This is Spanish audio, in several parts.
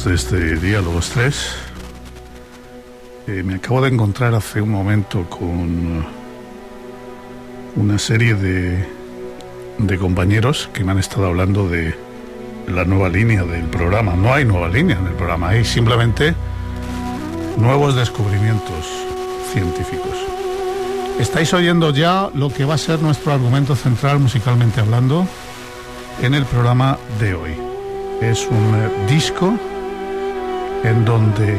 Saludos desde Diálogos 3. Eh, me acabo de encontrar hace un momento con una serie de, de compañeros que me han estado hablando de la nueva línea del programa. No hay nueva línea en el programa, hay simplemente nuevos descubrimientos científicos. Estáis oyendo ya lo que va a ser nuestro argumento central musicalmente hablando en el programa de hoy. Es un eh, disco en donde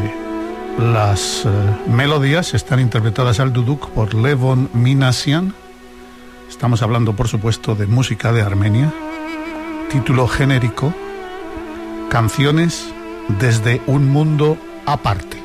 las eh, melodías están interpretadas al duduk por Levon Minasian. Estamos hablando, por supuesto, de música de Armenia. Título genérico, Canciones desde un mundo aparte.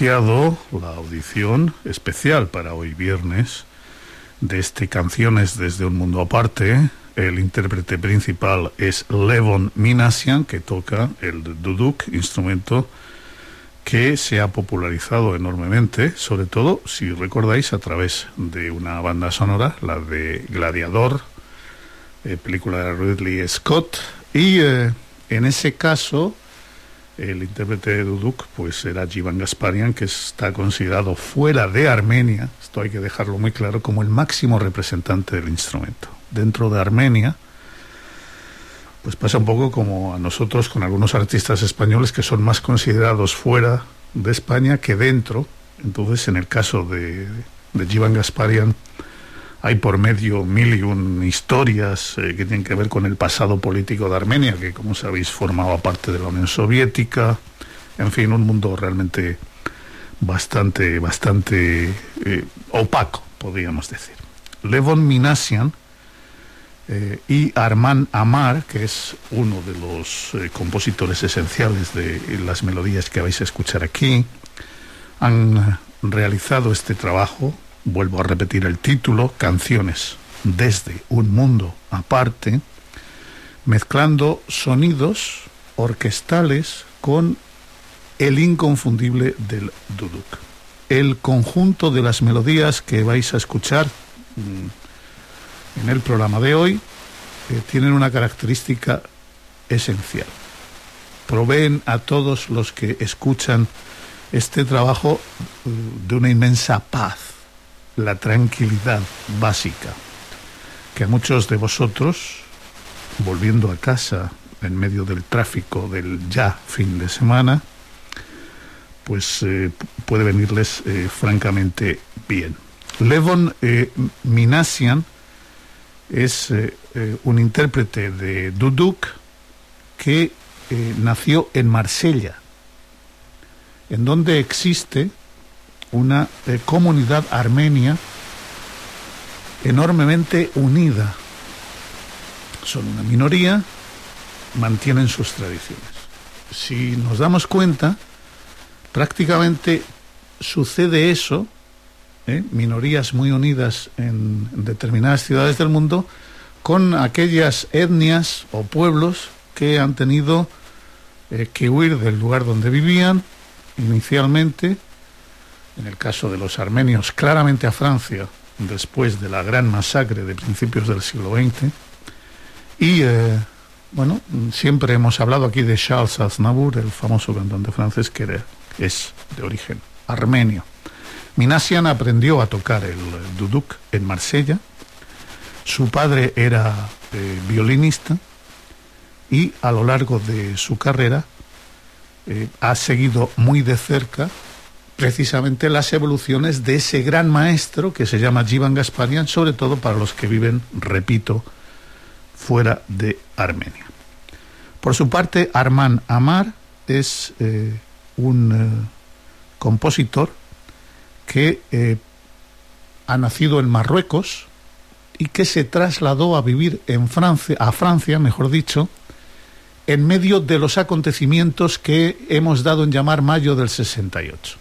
Iniciado la audición especial para hoy viernes de este Canciones desde un mundo aparte. El intérprete principal es Levon Minasian, que toca el duduk, instrumento que se ha popularizado enormemente, sobre todo, si recordáis, a través de una banda sonora, la de Gladiador, eh, película de Ridley Scott, y eh, en ese caso el intérprete de Duduk pues era Jivan Gasparian, que está considerado fuera de Armenia, esto hay que dejarlo muy claro, como el máximo representante del instrumento. Dentro de Armenia, pues pasa un poco como a nosotros con algunos artistas españoles que son más considerados fuera de España que dentro. Entonces, en el caso de, de Gasparian, hay por medio mil y un historias eh, que tienen que ver con el pasado político de Armenia, que como sabéis formaba parte de la Unión Soviética, en fin, un mundo realmente bastante, bastante eh, opaco, podríamos decir. Levon Minasian eh, y Arman Amar, que es uno de los compositores esenciales de las melodías que vais a escuchar aquí, han realizado este trabajo vuelvo a repetir el título, Canciones desde un mundo aparte, mezclando sonidos orquestales con el inconfundible del duduk. El conjunto de las melodías que vais a escuchar mm, en el programa de hoy eh, tienen una característica esencial. Proveen a todos los que escuchan este trabajo eh, de una inmensa paz, la tranquilidad básica que a muchos de vosotros, volviendo a casa en medio del tráfico del ya fin de semana, pues eh, puede venirles eh, francamente bien. Levon eh, Minasian es eh, un intérprete de duduk que nació en Marsella, en donde existe una eh, comunidad armenia enormemente unida. Son una minoría, mantienen sus tradiciones. Si nos damos cuenta, prácticamente sucede eso, ¿eh? minorías muy unidas en determinadas ciudades del mundo, con aquellas etnias o pueblos que han tenido eh, que huir del lugar donde vivían inicialmente, en el caso de los armenios, claramente a Francia, después de la gran masacre de principios del siglo XX. Y, eh, bueno, siempre hemos hablado aquí de Charles Aznavour, el famoso cantante francés que es de origen armenio. Minasian aprendió a tocar el duduk en Marsella. Su padre era eh, violinista y a lo largo de su carrera eh, ha seguido muy de cerca precisamente las evoluciones de ese gran maestro que se llama Jivan Gasparian, sobre todo para los que viven, repito, fuera de Armenia. Por su parte, Arman Amar es eh, un eh, compositor que eh, ha nacido en Marruecos y que se trasladó a vivir en Francia, a Francia, mejor dicho, en medio de los acontecimientos que hemos dado en llamar mayo del 68.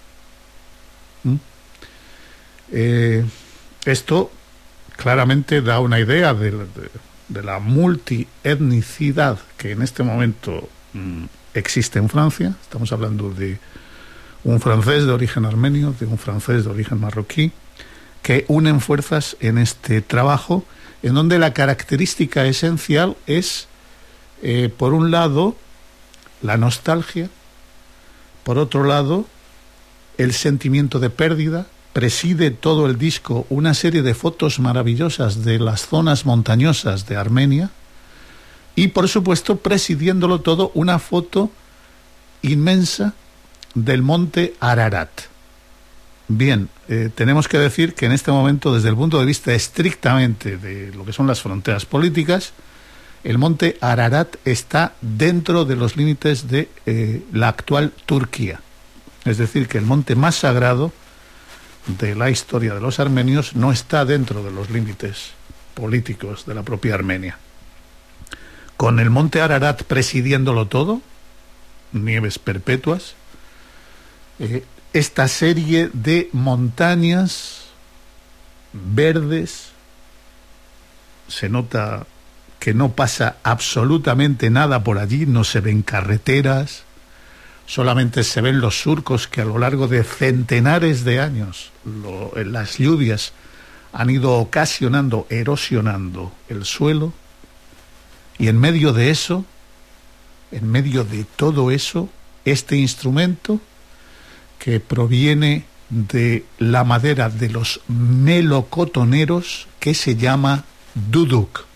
Eh, esto claramente da una idea de, de, de la multietnicidad que en este momento mm, existe en Francia. Estamos hablando de un francés de origen armenio, de un francés de origen marroquí, que unen fuerzas en este trabajo, en donde la característica esencial es, eh, por un lado, la nostalgia, por otro lado, el sentimiento de pérdida, preside todo el disco una serie de fotos maravillosas de las zonas montañosas de Armenia y por supuesto presidiéndolo todo una foto inmensa del monte Ararat. Bien, eh, tenemos que decir que en este momento, desde el punto de vista estrictamente de lo que son las fronteras políticas, el monte Ararat está dentro de los límites de eh, la actual Turquía. Es decir, que el monte más sagrado de la historia de los armenios no está dentro de los límites políticos de la propia Armenia. Con el monte Ararat presidiéndolo todo, nieves perpetuas, eh, esta serie de montañas verdes, se nota que no pasa absolutamente nada por allí, no se ven carreteras, solamente se ven los surcos que a lo largo de centenares de años lo, las lluvias han ido ocasionando, erosionando el suelo, y en medio de eso, en medio de todo eso, este instrumento que proviene de la madera de los melocotoneros que se llama duduk.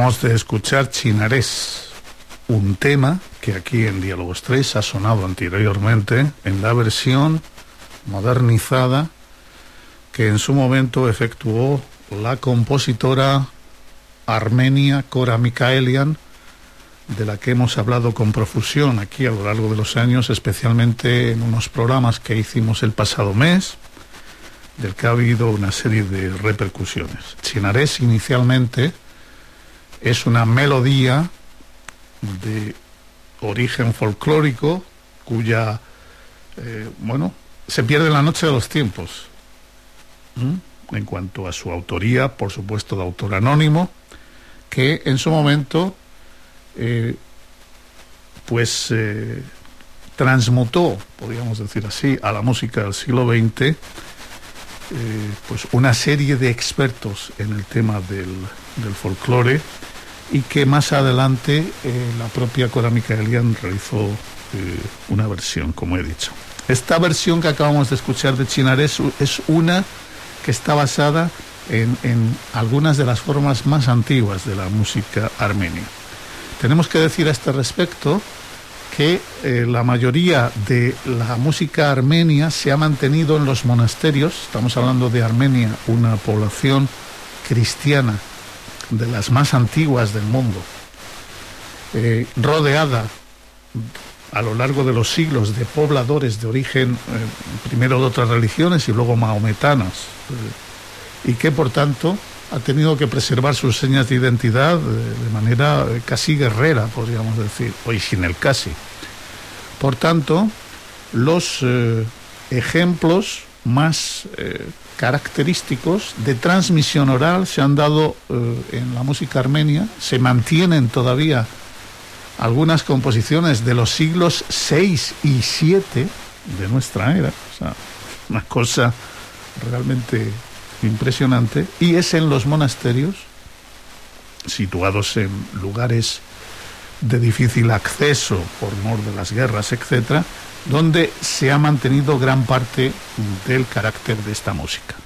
Acabamos de escuchar Chinarés, un tema que aquí en Diálogos 3 ha sonado anteriormente en la versión modernizada que en su momento efectuó la compositora armenia Cora Mikaelian, de la que hemos hablado con profusión aquí a lo largo de los años, especialmente en unos programas que hicimos el pasado mes, del que ha habido una serie de repercusiones. Chinarés inicialmente es una melodía de origen folclórico cuya, eh, bueno, se pierde en la noche de los tiempos. En cuanto a su autoría, por supuesto, de autor anónimo, que en su momento, eh, pues, eh, transmutó, podríamos decir así, a la música del siglo XX, pues una serie de expertos en el tema del, del folclore y que más adelante eh, la propia Cora Micaelian realizó eh, una versión, como he dicho. Esta versión que acabamos de escuchar de Chinares es una que está basada en, en, algunas de las formas más antiguas de la música armenia. Tenemos que decir a este respecto que eh, la mayoría de la música armenia se ha mantenido en los monasterios, estamos hablando de Armenia, una población cristiana de las más antiguas del mundo, eh, rodeada a lo largo de los siglos de pobladores de origen eh, primero de otras religiones y luego mahometanas, eh, y que por tanto ha tenido que preservar sus señas de identidad de, manera casi guerrera, podríamos decir, hoy sin el casi. Por tanto, los ejemplos más característicos de transmisión oral se han dado eh, en la música armenia, se mantienen todavía algunas composiciones de los siglos 6 y 7 de nuestra era, una cosa realmente impresionante, y es en los monasterios, situados en lugares de difícil acceso por mor de las guerras, etcétera, donde se ha mantenido gran parte del carácter de esta música.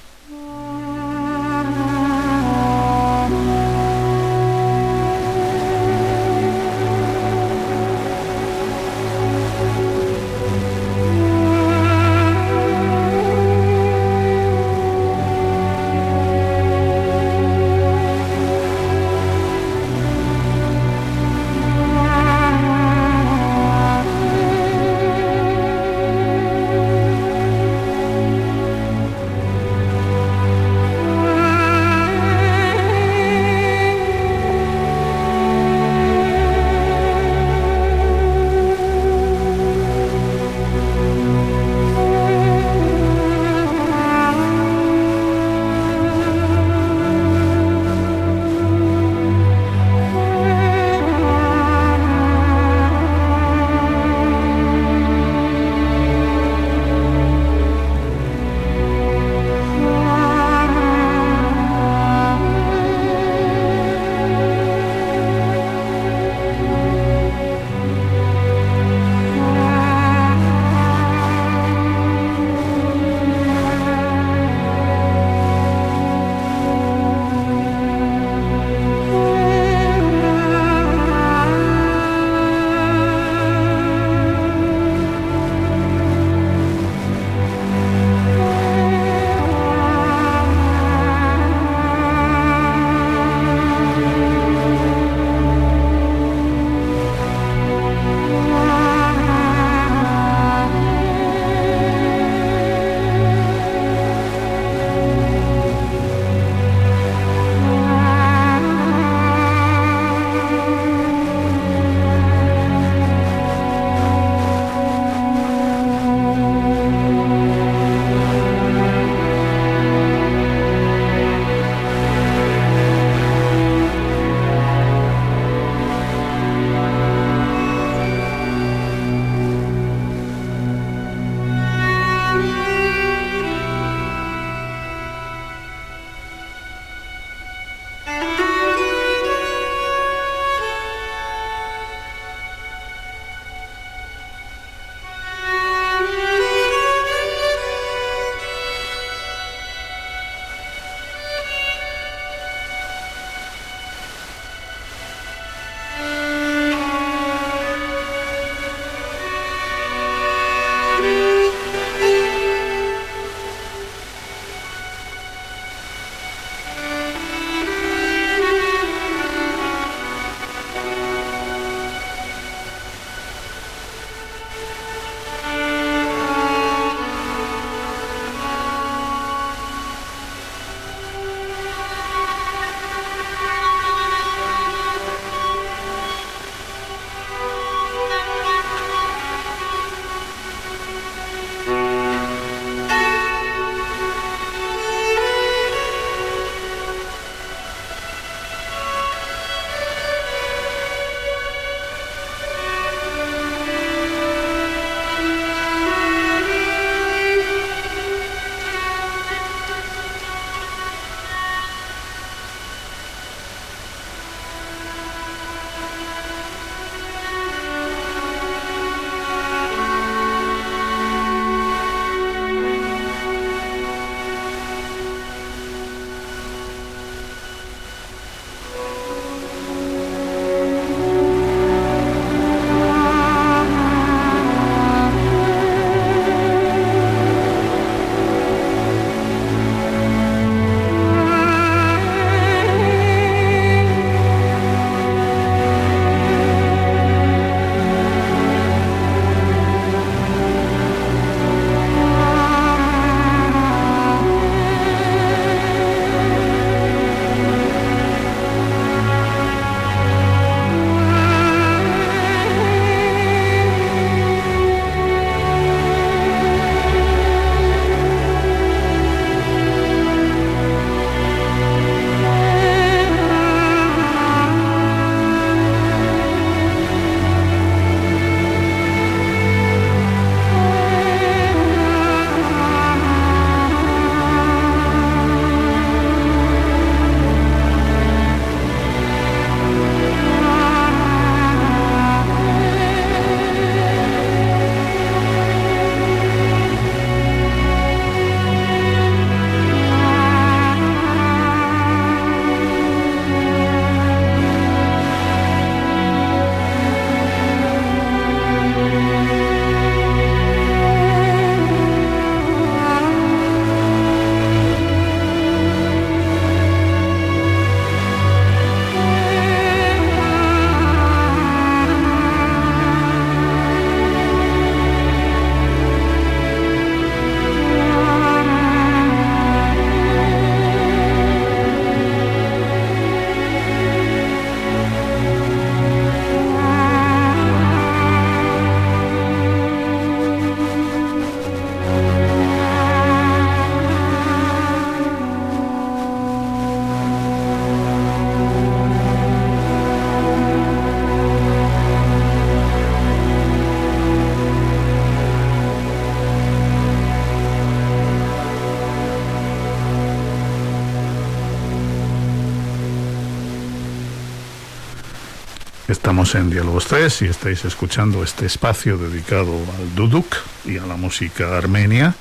Estamos en Diálogos 3 y estáis escuchando este espacio dedicado al duduk y a la música armenia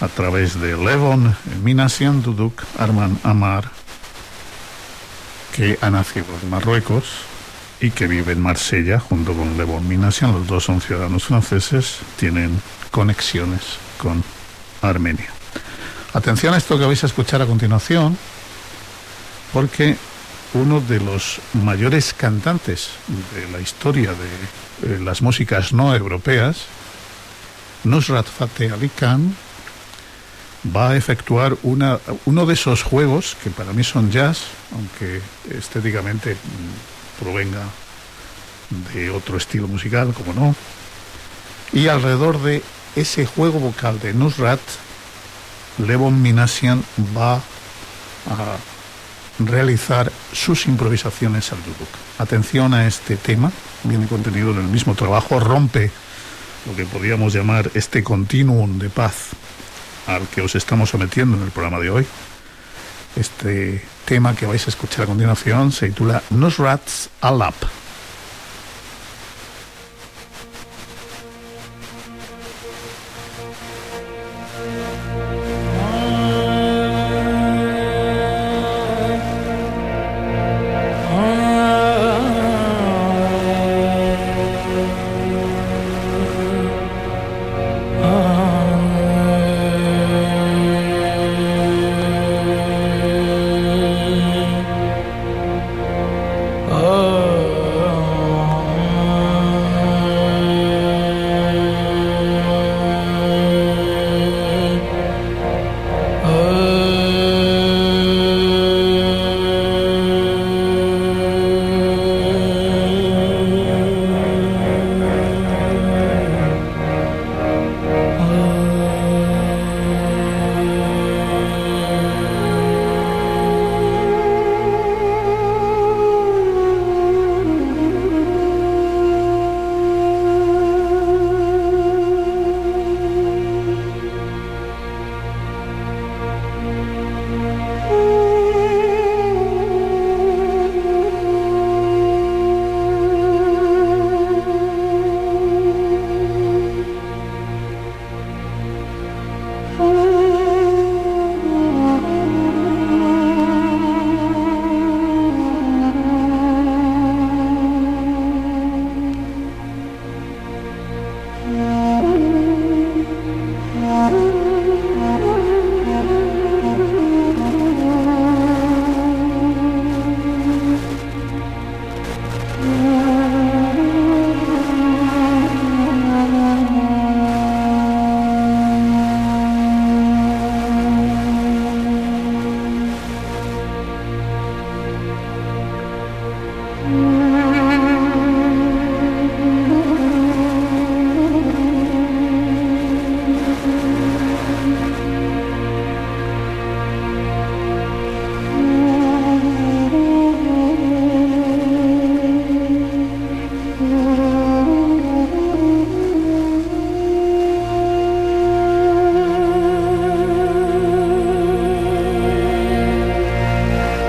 a través de Levon Minasian Duduk Arman Amar, que ha nacido en Marruecos y que vive en Marsella junto con Levon Minasian. Los dos son ciudadanos franceses, tienen conexiones con Armenia. Atención a esto que vais a escuchar a continuación, porque uno de los mayores cantantes de la historia de eh, las músicas no europeas, Nusrat Fateh Ali Khan, va a efectuar una, uno de esos juegos que para mí son jazz, aunque estéticamente mm, provenga de otro estilo musical, como no. Y alrededor de ese juego vocal de Nusrat, Levon Minasian va a realizar sus improvisaciones al duduk. Atención a este tema, viene contenido en el mismo trabajo, rompe lo que podríamos llamar este continuum de paz al que os estamos sometiendo en el programa de hoy. Este tema que vais a escuchar a continuación se titula Nusrat's Alap.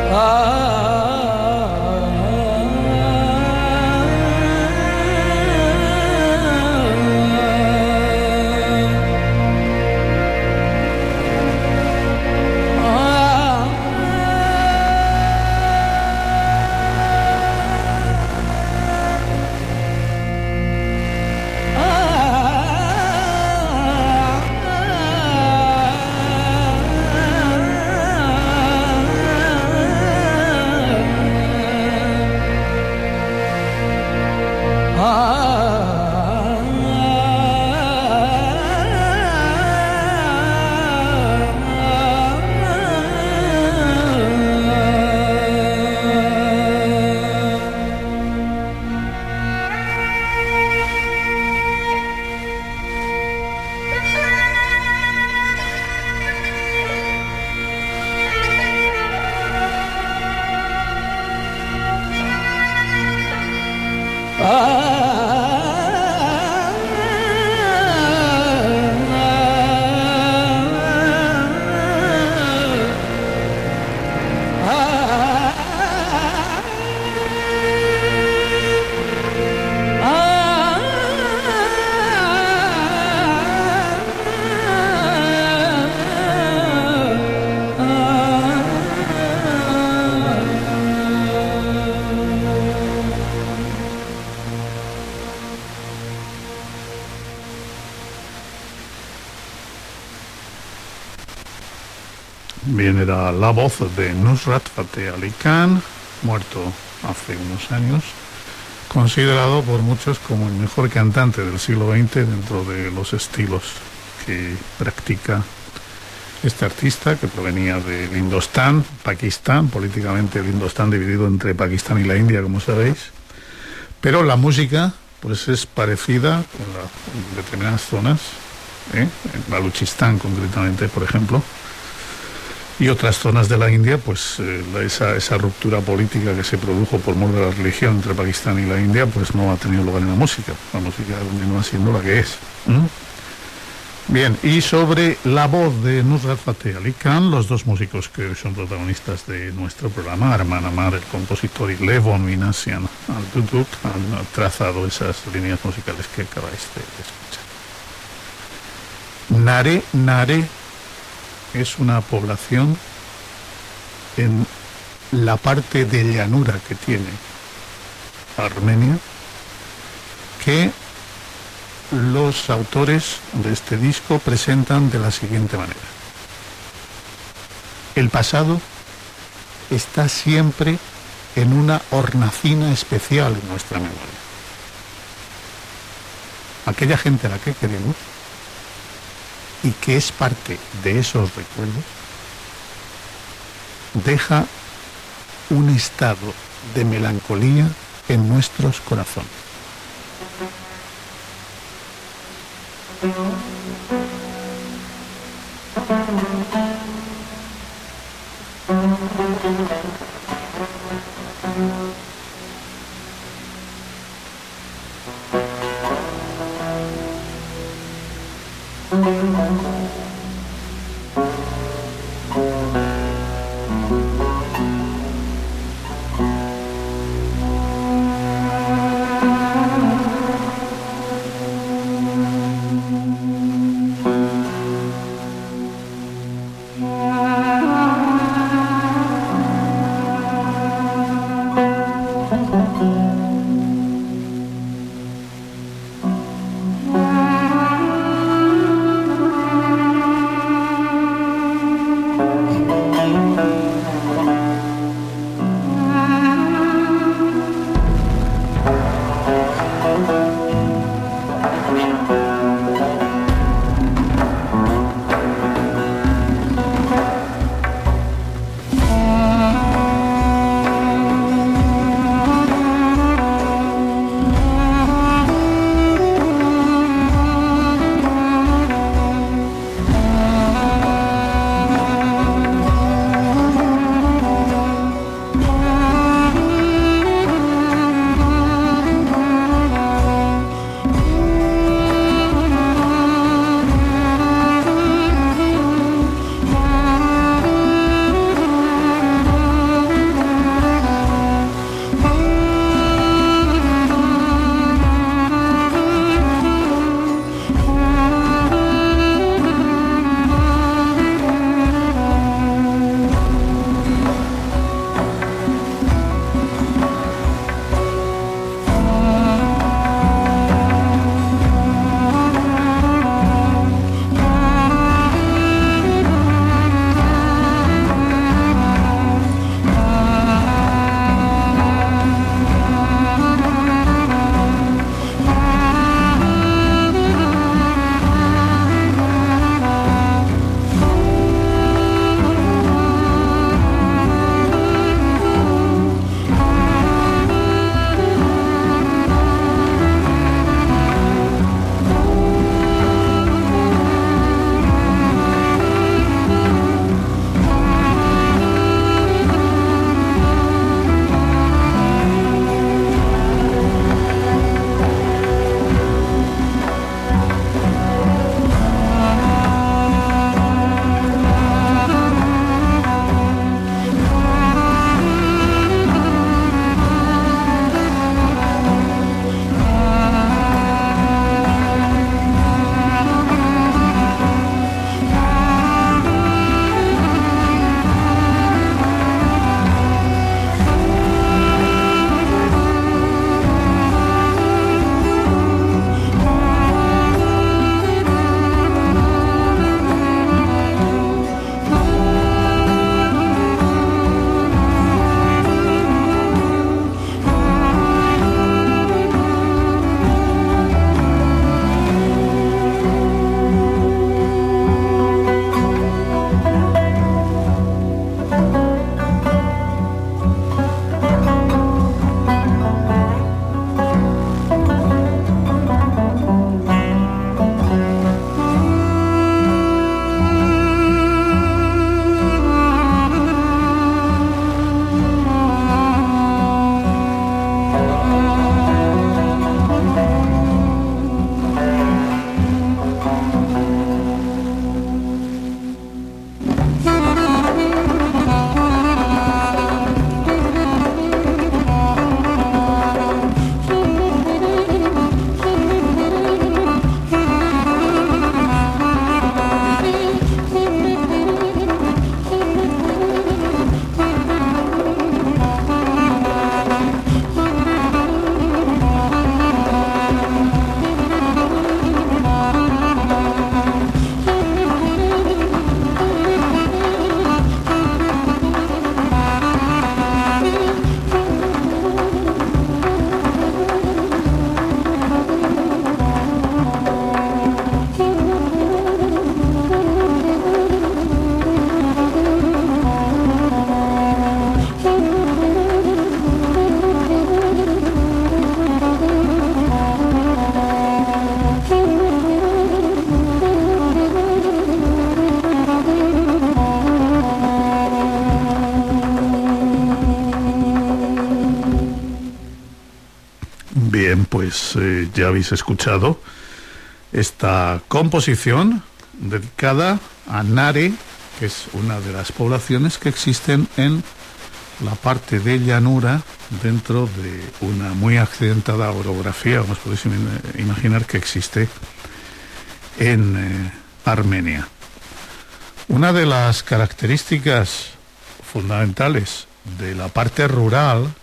Ah. La voz de Nusrat Fateh Ali Khan, muerto hace unos años, considerado por muchos como el mejor cantante del siglo XX dentro de los estilos que practica este artista que provenía del Indostán, Pakistán, políticamente el Indostán dividido entre Pakistán y la India, como sabéis, pero la música pues es parecida en, la, determinadas zonas, ¿eh? en Baluchistán concretamente, por ejemplo, y otras zonas de la India, pues eh, esa, esa, ruptura política que se produjo por mor de la religión entre Pakistán y la India, pues no ha tenido lugar en la música. La música continúa siendo la que es. Bien, y sobre la voz de Nusrat Fateh Ali Khan, los dos músicos que son protagonistas de nuestro programa, Arman Amar, el compositor, y Levon Minasian Al-Duduk, han trazado esas líneas musicales que acabáis de escuchar. Nare Nare es una población en la parte de llanura que tiene Armenia que los autores de este disco presentan de la siguiente manera. El pasado está siempre en una hornacina especial en nuestra memoria. Aquella gente a la que queremos y que es parte de esos recuerdos, deja un estado de melancolía en nuestros corazones. Ya habéis escuchado esta composición dedicada a Nare, que es una de las poblaciones que existen en la parte de llanura dentro de una muy accidentada orografía, os podéis im- imaginar, que existe en eh, Armenia. Una de las características fundamentales de la parte rural,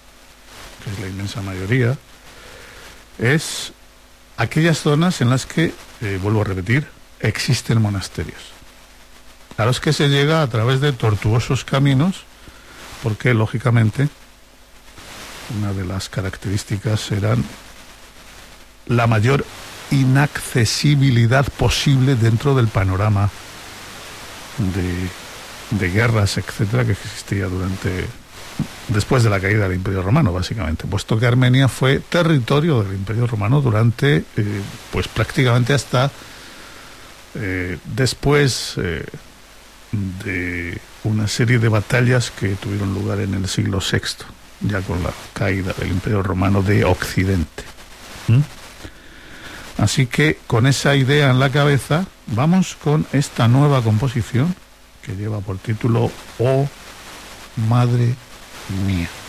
que es la inmensa mayoría, es aquellas zonas en las que, eh, vuelvo a repetir, existen monasterios. A los que se llega a través de tortuosos caminos, porque lógicamente una de las características eran la mayor inaccesibilidad posible dentro del panorama de, de guerras, etcétera, que existía durante después de la caída del Imperio Romano, básicamente, puesto que Armenia fue territorio del Imperio Romano durante, eh, pues prácticamente hasta eh, después eh, de una serie de batallas que tuvieron lugar en el siglo VI, ya con la caída del Imperio Romano de Occidente. ¿Mm? Así que con esa idea en la cabeza, vamos con esta nueva composición que lleva por título Oh Madre Нет.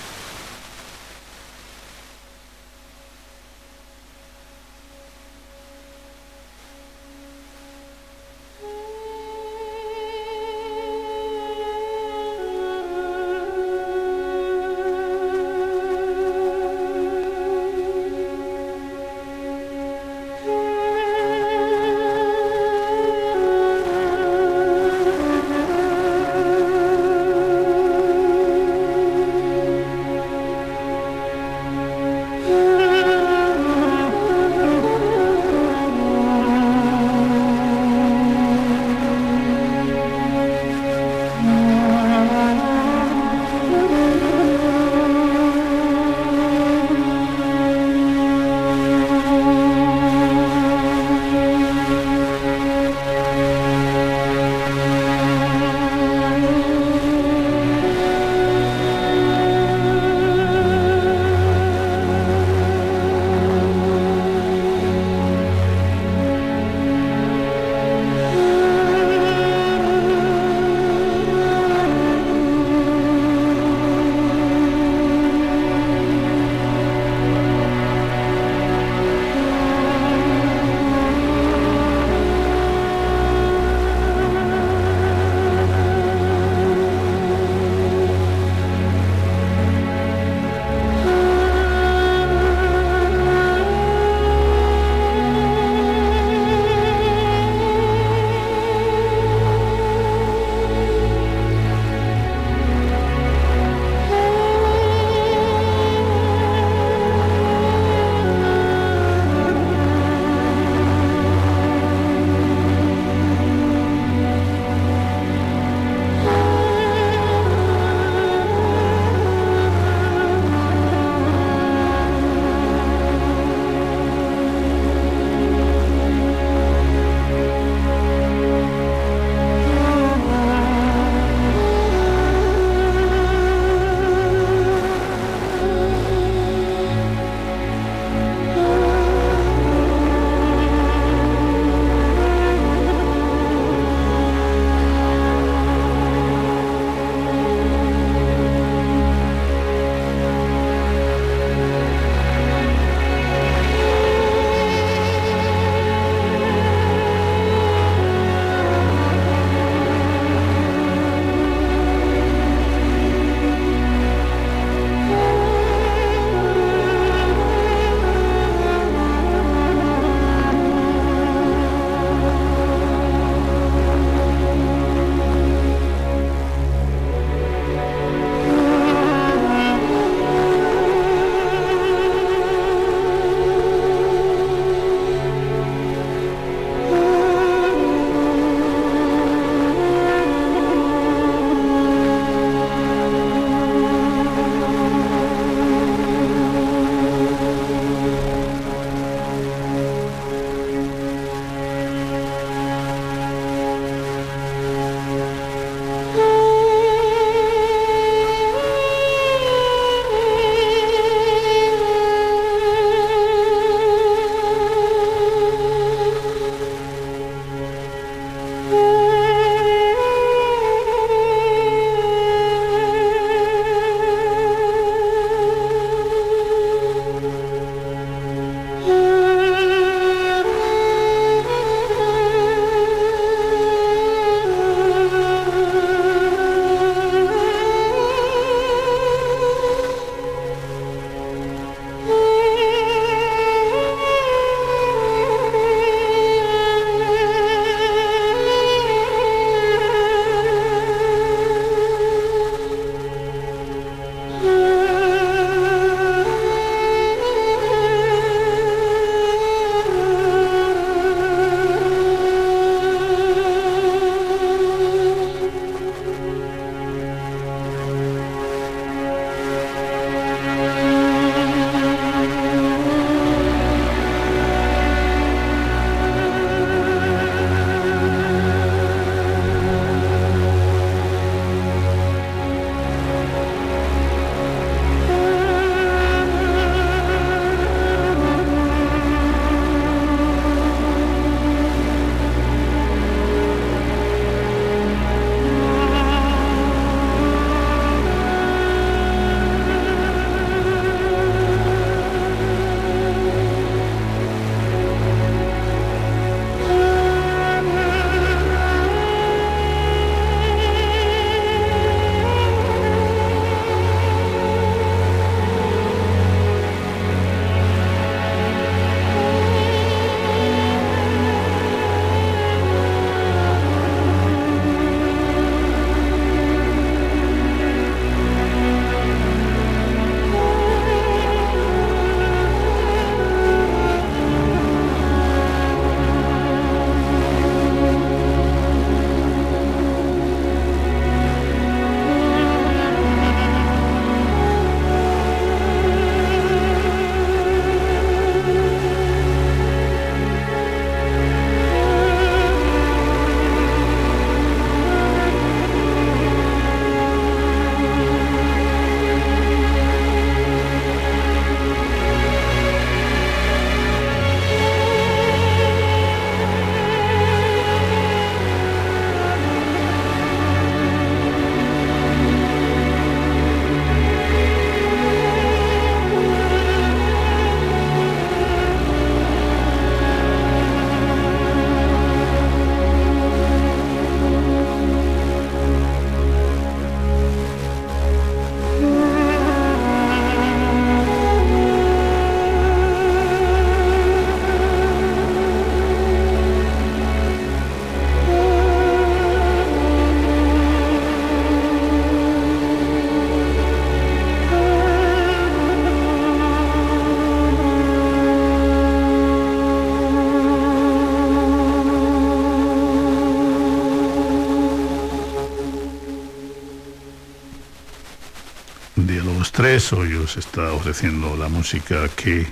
Tres. Hoy os está ofreciendo la música que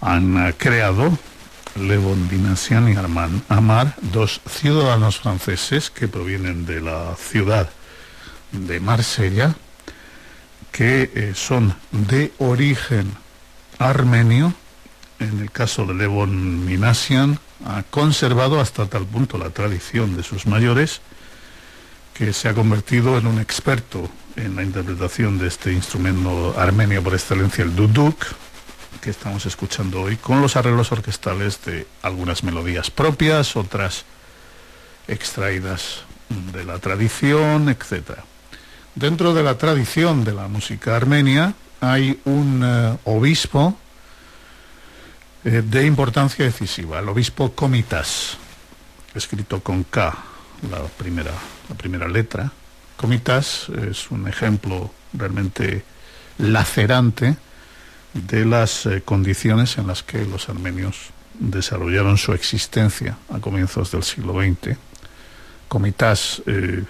han eh, creado Levon Dinasian y Armand Amar, dos ciudadanos franceses que provienen de la ciudad de Marsella, que eh, son de origen armenio. En el caso de Levon Minasian, ha conservado hasta tal punto la tradición de sus mayores que se ha convertido en un experto en la interpretación de este instrumento armenio por excelencia, el duduk, que estamos escuchando hoy, con los arreglos orquestales de algunas melodías propias, otras extraídas de la tradición, etc. Dentro de la tradición de la música armenia hay un eh, obispo eh, de importancia decisiva, el obispo Comitas, escrito con K, la primera, la primera letra. Comitas es un ejemplo realmente lacerante de las eh, condiciones en las que los armenios desarrollaron su existencia a comienzos del siglo XX. Comitas eh,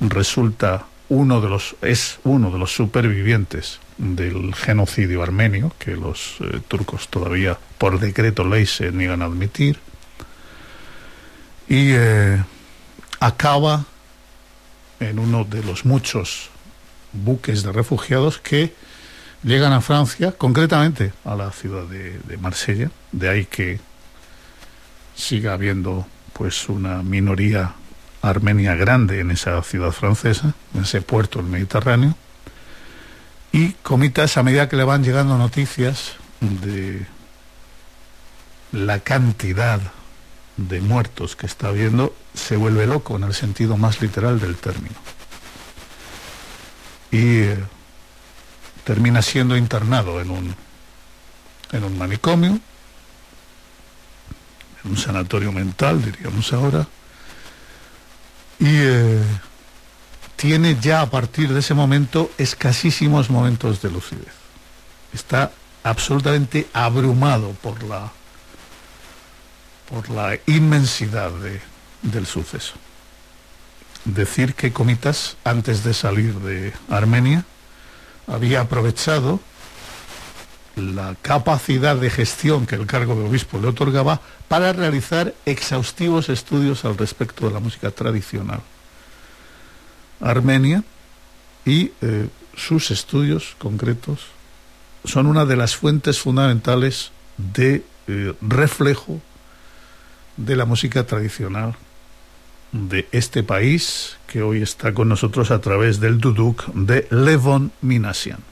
resulta uno de los es uno de los supervivientes del genocidio armenio que los eh, turcos todavía por decreto ley se niegan a admitir y acaba en uno de los muchos buques de refugiados que llegan a Francia, concretamente a la ciudad de, Marsella, de ahí que siga habiendo pues una minoría armenia grande en esa ciudad francesa, en ese puerto del Mediterráneo, y Comitas, a medida que le van llegando noticias de la cantidad de muertos que está habiendo, se vuelve loco en el sentido más literal del término. Y eh, termina siendo internado en un, en un manicomio, en un sanatorio mental, diríamos ahora, y eh, tiene ya a partir de ese momento escasísimos momentos de lucidez. Está absolutamente abrumado por la, por la inmensidad de, del suceso. Decir que Comitas, antes de salir de Armenia, había aprovechado la capacidad de gestión que el cargo de obispo le otorgaba para realizar exhaustivos estudios al respecto de la música tradicional armenia y eh, sus estudios concretos son una de las fuentes fundamentales de eh, reflejo de la música tradicional de este país que hoy está con nosotros a través del duduk de Levon Minasian.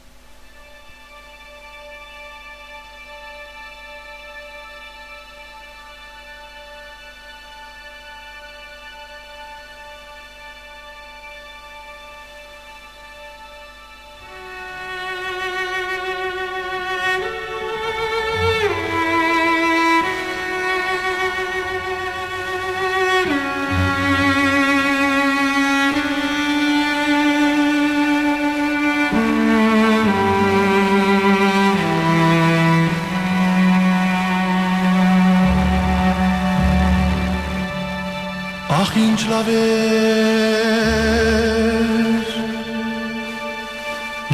Ախ ինչ լավ էր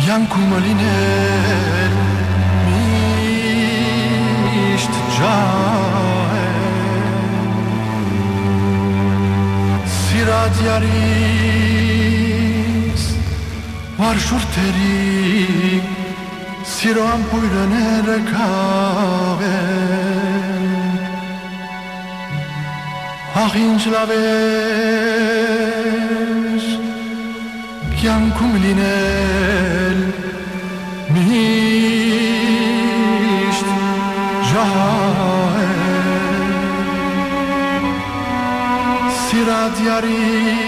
Յանքումը լինել միշտ ջահել Սիրած յարիս վարշուրթերի Սիրո ամպույրները կաղել Agins la ves Chiam cum linel Nicht Jael Sirat yarim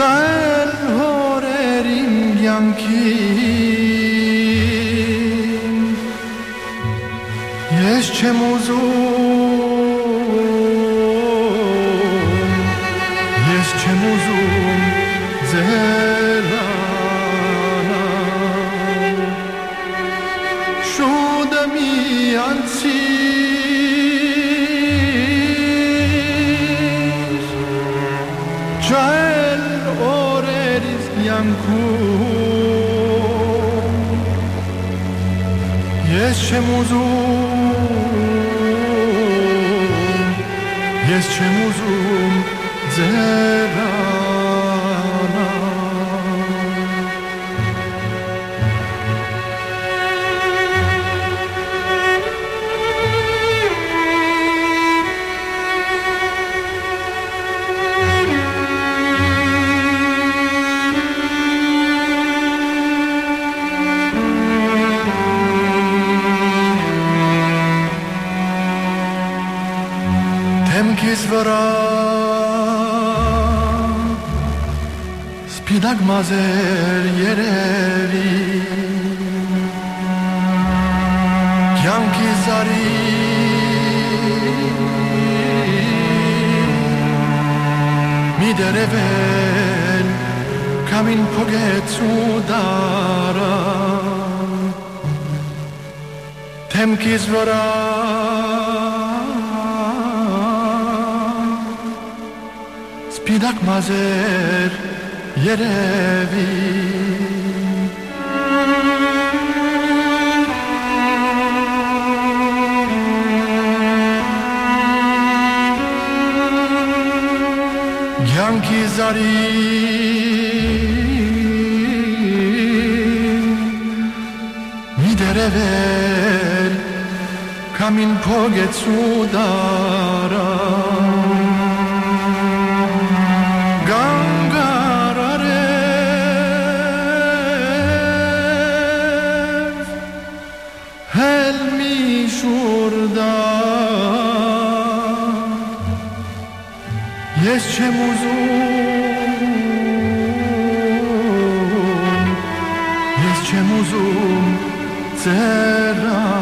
Cennhor eringem kim Jeszcze muzuj muzuum, jest się muzuum, zera. yeter.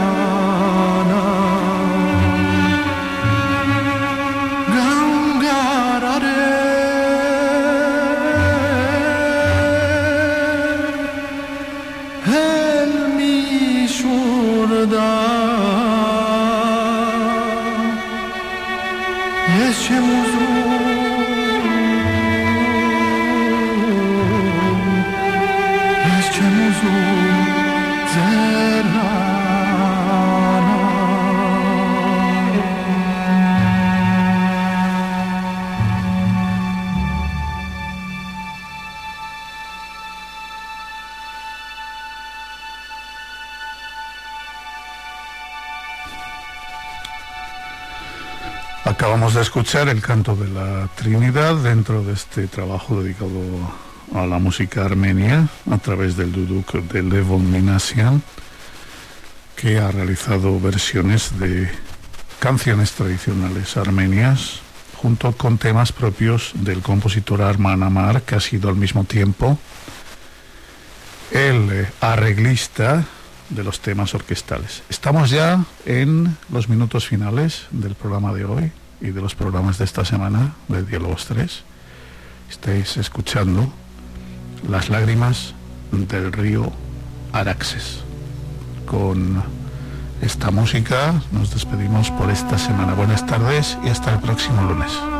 De escuchar el canto de la Trinidad dentro de este trabajo dedicado a la música armenia a través del duduk de Levon Minasian, que ha realizado versiones de canciones tradicionales armenias junto con temas propios del compositor Arman Amar, que ha sido al mismo tiempo el eh, arreglista de los temas orquestales. Estamos ya en los minutos finales del programa de hoy y de los programas de esta semana de Diálogos 3. Estáis escuchando las lágrimas del río Araxes. Con esta música nos despedimos por esta semana. Buenas tardes y hasta el próximo lunes.